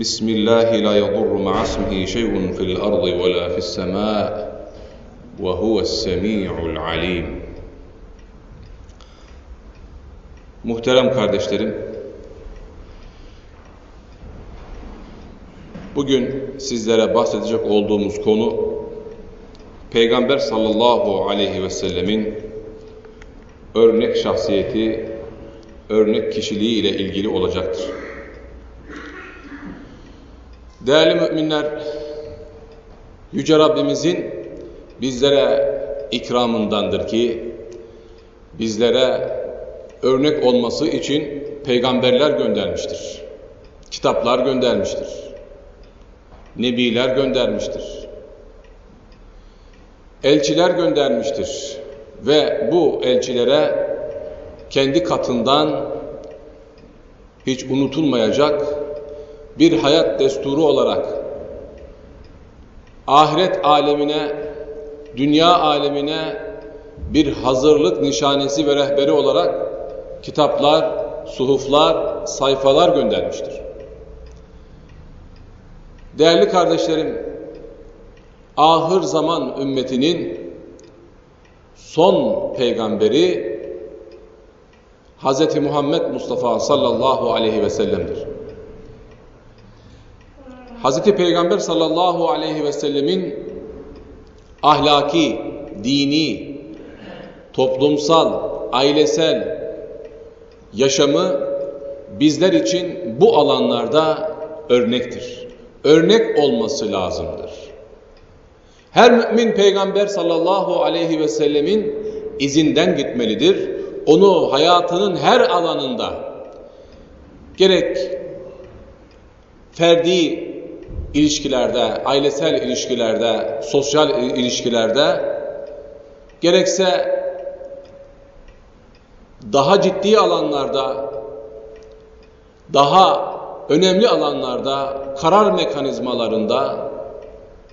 بسم الله لا يضر مع اسمه شيء في الأرض ولا في السماء وهو السميع العليم Muhterem kardeşlerim, bugün sizlere bahsedecek olduğumuz konu Peygamber sallallahu aleyhi ve sellemin örnek şahsiyeti, örnek kişiliği ile ilgili olacaktır. Değerli müminler, Yüce Rabbimizin bizlere ikramındandır ki, bizlere örnek olması için peygamberler göndermiştir. Kitaplar göndermiştir. Nebiler göndermiştir. Elçiler göndermiştir. Ve bu elçilere kendi katından hiç unutulmayacak bir hayat desturu olarak ahiret alemine, dünya alemine bir hazırlık nişanesi ve rehberi olarak kitaplar, suhuflar, sayfalar göndermiştir. Değerli kardeşlerim, ahır zaman ümmetinin son peygamberi Hz. Muhammed Mustafa sallallahu aleyhi ve sellem'dir. Hz. Peygamber sallallahu aleyhi ve sellemin ahlaki, dini, toplumsal, ailesel yaşamı bizler için bu alanlarda örnektir. Örnek olması lazımdır. Her mümin peygamber sallallahu aleyhi ve sellemin izinden gitmelidir. Onu hayatının her alanında gerek ferdi ilişkilerde, ailesel ilişkilerde, sosyal ilişkilerde gerekse daha ciddi alanlarda, daha önemli alanlarda, karar mekanizmalarında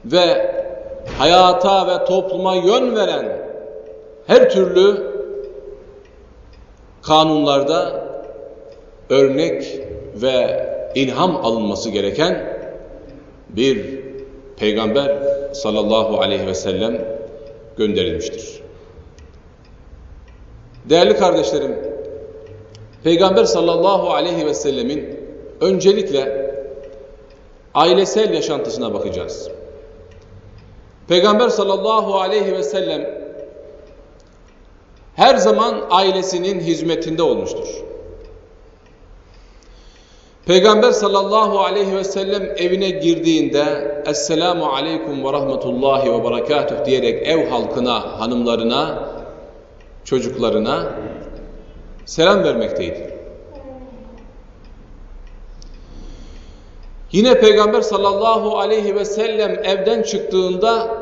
ve hayata ve topluma yön veren her türlü kanunlarda örnek ve ilham alınması gereken bir peygamber sallallahu aleyhi ve sellem gönderilmiştir. Değerli kardeşlerim, Peygamber sallallahu aleyhi ve sellemin öncelikle ailesel yaşantısına bakacağız. Peygamber sallallahu aleyhi ve sellem her zaman ailesinin hizmetinde olmuştur. Peygamber sallallahu aleyhi ve sellem evine girdiğinde Esselamu aleyküm ve rahmetullahi ve berekatuh diyerek ev halkına, hanımlarına, çocuklarına selam vermekteydi. Yine Peygamber sallallahu aleyhi ve sellem evden çıktığında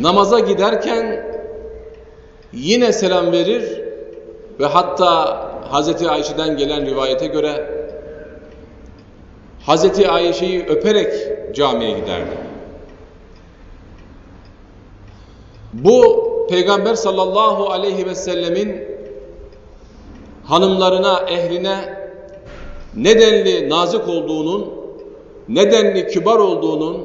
namaza giderken yine selam verir ve hatta Hazreti Ayşe'den gelen rivayete göre Hazreti Ayşe'yi öperek camiye giderdi. Bu Peygamber sallallahu aleyhi ve sellemin hanımlarına, ehline nedenli nazik olduğunun, nedenli kibar olduğunun,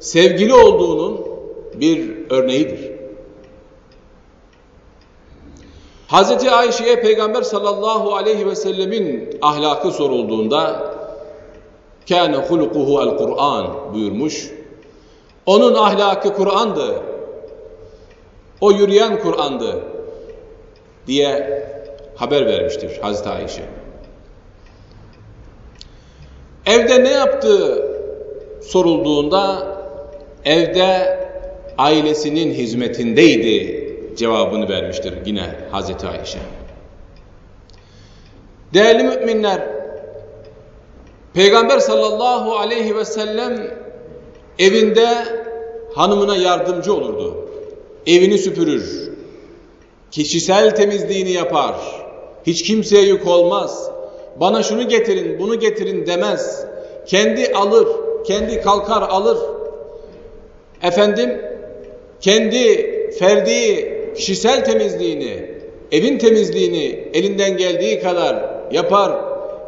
sevgili olduğunun bir örneğidir. Hazreti Ayşe'ye Peygamber sallallahu aleyhi ve sellemin ahlakı sorulduğunda kâne hulukuhu el Kur'an buyurmuş. Onun ahlakı Kur'an'dı. O yürüyen Kur'an'dı diye haber vermiştir Hazreti Ayşe. Evde ne yaptığı sorulduğunda evde ailesinin hizmetindeydi cevabını vermiştir yine Hazreti Ayşe. Değerli müminler, Peygamber sallallahu aleyhi ve sellem evinde hanımına yardımcı olurdu. Evini süpürür. Kişisel temizliğini yapar. Hiç kimseye yük olmaz. Bana şunu getirin, bunu getirin demez. Kendi alır, kendi kalkar alır. Efendim, kendi ferdi kişisel temizliğini, evin temizliğini elinden geldiği kadar yapar.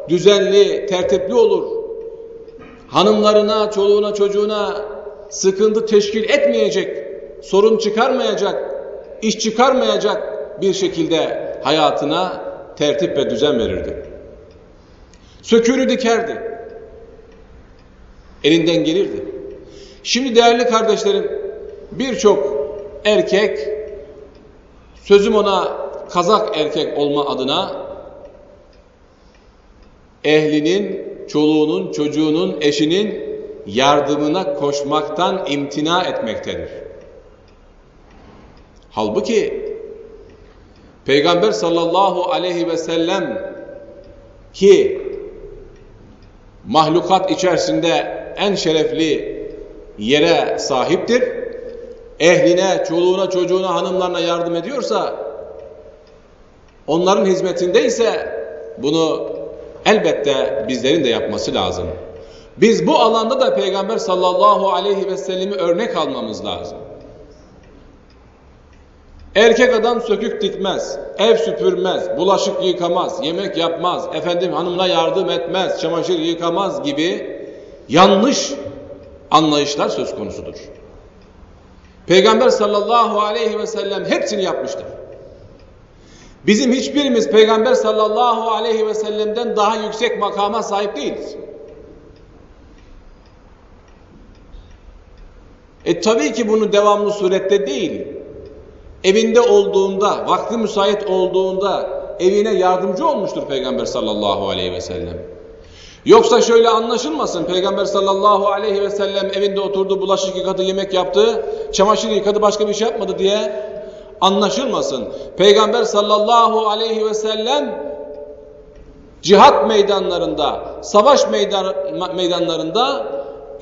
Düzenli, tertipli olur. Hanımlarına, çoluğuna, çocuğuna sıkıntı teşkil etmeyecek, sorun çıkarmayacak, iş çıkarmayacak bir şekilde hayatına tertip ve düzen verirdi. Sökürü dikerdi. Elinden gelirdi. Şimdi değerli kardeşlerim birçok erkek sözüm ona kazak erkek olma adına ehlinin, çoluğunun, çocuğunun, eşinin yardımına koşmaktan imtina etmektedir. Halbuki Peygamber sallallahu aleyhi ve sellem ki mahlukat içerisinde en şerefli yere sahiptir. Ehline, çoluğuna, çocuğuna, hanımlarına yardım ediyorsa onların hizmetindeyse bunu elbette bizlerin de yapması lazım. Biz bu alanda da Peygamber sallallahu aleyhi ve sellemi örnek almamız lazım. Erkek adam sökük dikmez, ev süpürmez, bulaşık yıkamaz, yemek yapmaz, efendim hanımına yardım etmez, çamaşır yıkamaz gibi yanlış anlayışlar söz konusudur. Peygamber sallallahu aleyhi ve sellem hepsini yapmıştır. Bizim hiçbirimiz Peygamber sallallahu aleyhi ve sellem'den daha yüksek makama sahip değiliz. E tabii ki bunu devamlı surette değil, evinde olduğunda, vakti müsait olduğunda evine yardımcı olmuştur Peygamber sallallahu aleyhi ve sellem. Yoksa şöyle anlaşılmasın Peygamber sallallahu aleyhi ve sellem evinde oturdu, bulaşık yıkadı, yemek yaptı, çamaşır yıkadı, başka bir şey yapmadı diye anlaşılmasın. Peygamber sallallahu aleyhi ve sellem cihat meydanlarında, savaş meydan, meydanlarında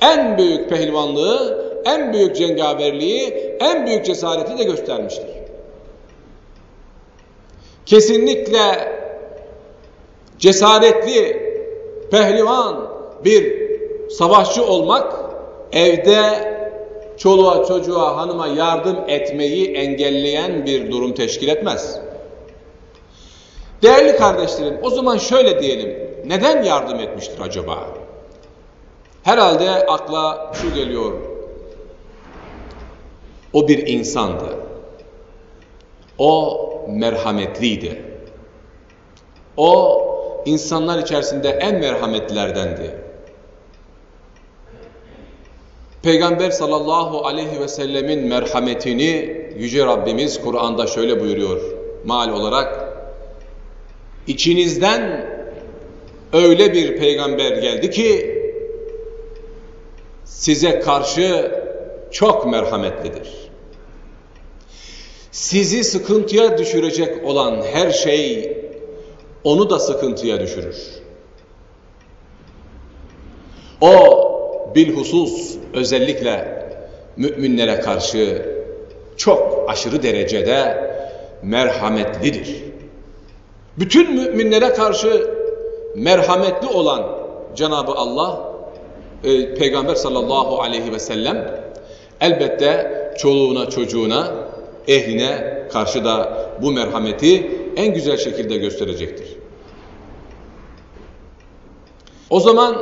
en büyük pehlivanlığı, en büyük cengaverliği, en büyük cesareti de göstermiştir. Kesinlikle cesaretli, pehlivan bir savaşçı olmak evde çoluğa çocuğa hanıma yardım etmeyi engelleyen bir durum teşkil etmez. Değerli kardeşlerim o zaman şöyle diyelim neden yardım etmiştir acaba? Herhalde akla şu geliyor o bir insandı. O merhametliydi. O insanlar içerisinde en merhametlerdendi. Peygamber sallallahu aleyhi ve sellemin merhametini Yüce Rabbimiz Kur'an'da şöyle buyuruyor. Mal olarak içinizden öyle bir peygamber geldi ki size karşı çok merhametlidir. Sizi sıkıntıya düşürecek olan her şey onu da sıkıntıya düşürür. O bilhusus özellikle müminlere karşı çok aşırı derecede merhametlidir. Bütün müminlere karşı merhametli olan Cenab-ı Allah, e, Peygamber sallallahu aleyhi ve sellem elbette çoluğuna çocuğuna, ehline karşı da bu merhameti en güzel şekilde gösterecektir. O zaman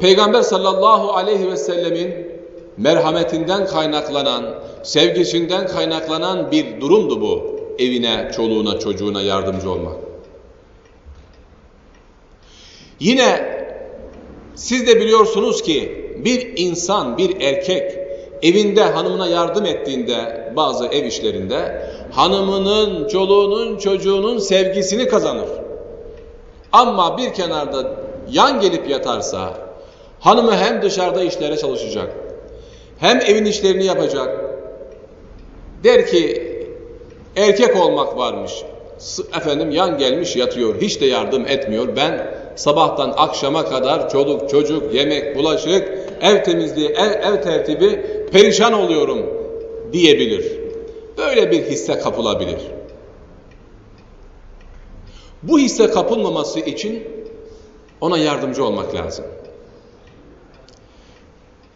Peygamber sallallahu aleyhi ve sellemin merhametinden kaynaklanan, sevgisinden kaynaklanan bir durumdu bu. Evine, çoluğuna, çocuğuna yardımcı olmak. Yine siz de biliyorsunuz ki bir insan, bir erkek evinde hanımına yardım ettiğinde bazı ev işlerinde hanımının, çoluğunun, çocuğunun sevgisini kazanır. Ama bir kenarda yan gelip yatarsa hanımı hem dışarıda işlere çalışacak hem evin işlerini yapacak. Der ki erkek olmak varmış. Efendim yan gelmiş yatıyor. Hiç de yardım etmiyor. Ben sabahtan akşama kadar çoluk çocuk, yemek, bulaşık, ev temizliği, ev, ev tertibi perişan oluyorum diyebilir. Böyle bir hisse kapılabilir. Bu hisse kapılmaması için ona yardımcı olmak lazım.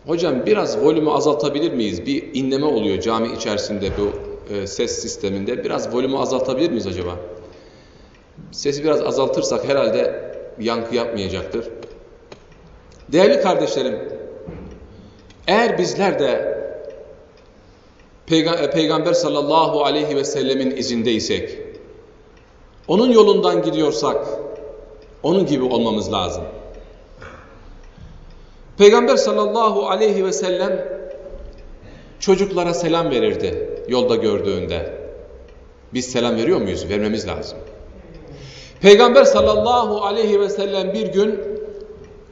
Hocam biraz volümü azaltabilir miyiz? Bir inleme oluyor cami içerisinde bu e, ses sisteminde. Biraz volümü azaltabilir miyiz acaba? Sesi biraz azaltırsak herhalde yankı yapmayacaktır. Değerli kardeşlerim, eğer bizler de e, Peygamber sallallahu aleyhi ve sellemin izindeysek, onun yolundan gidiyorsak, onun gibi olmamız lazım. Peygamber sallallahu aleyhi ve sellem çocuklara selam verirdi yolda gördüğünde. Biz selam veriyor muyuz? Vermemiz lazım. Peygamber sallallahu aleyhi ve sellem bir gün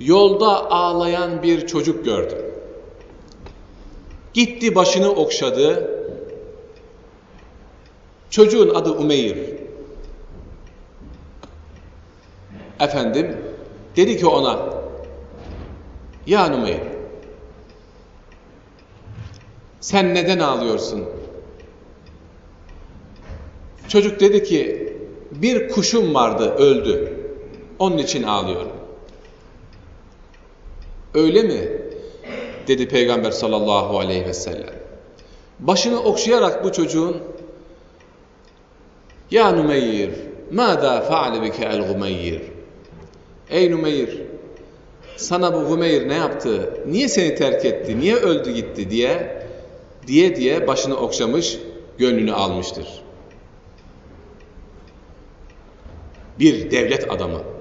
yolda ağlayan bir çocuk gördü. Gitti başını okşadı. Çocuğun adı Umeyr. Efendim dedi ki ona Ya Numeyr sen neden ağlıyorsun? Çocuk dedi ki bir kuşum vardı öldü. Onun için ağlıyorum. Öyle mi? Dedi Peygamber sallallahu aleyhi ve sellem. Başını okşayarak bu çocuğun Ya Numeyr, mâdâ fa'le bike el Gumeyr? Ey Numeyr, sana bu Gumeyr ne yaptı? Niye seni terk etti? Niye öldü gitti diye diye diye başını okşamış, gönlünü almıştır. Bir devlet adamı